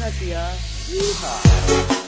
Buenos días. Yeehaw.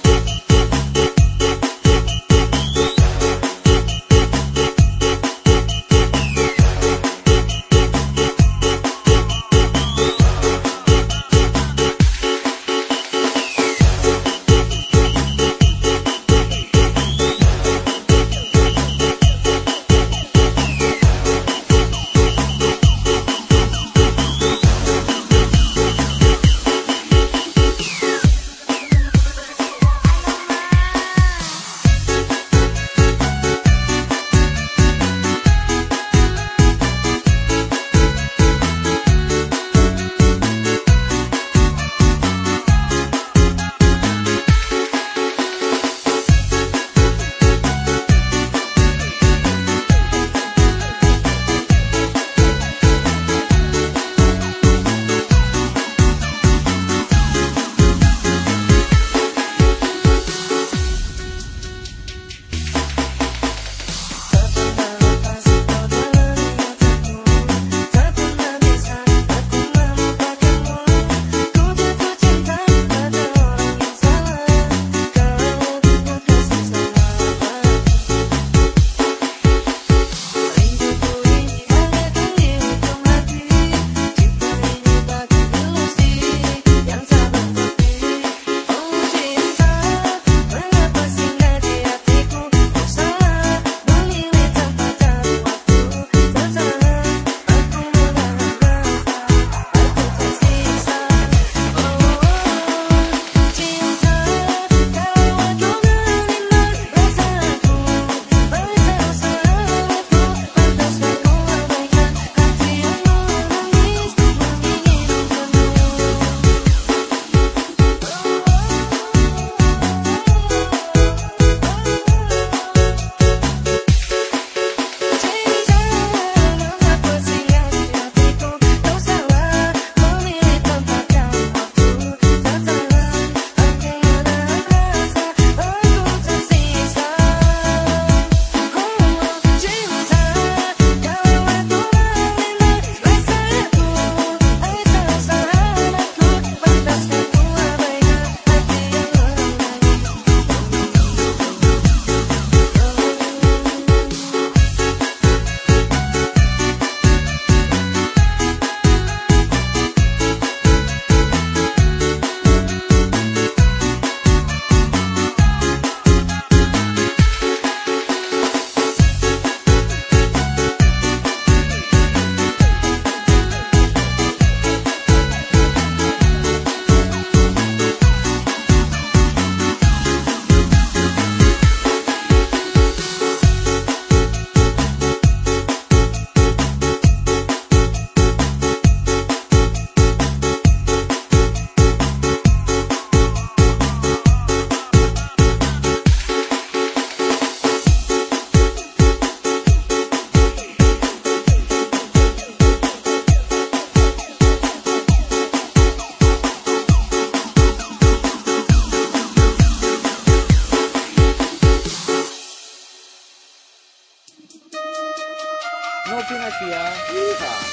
Ya, 啥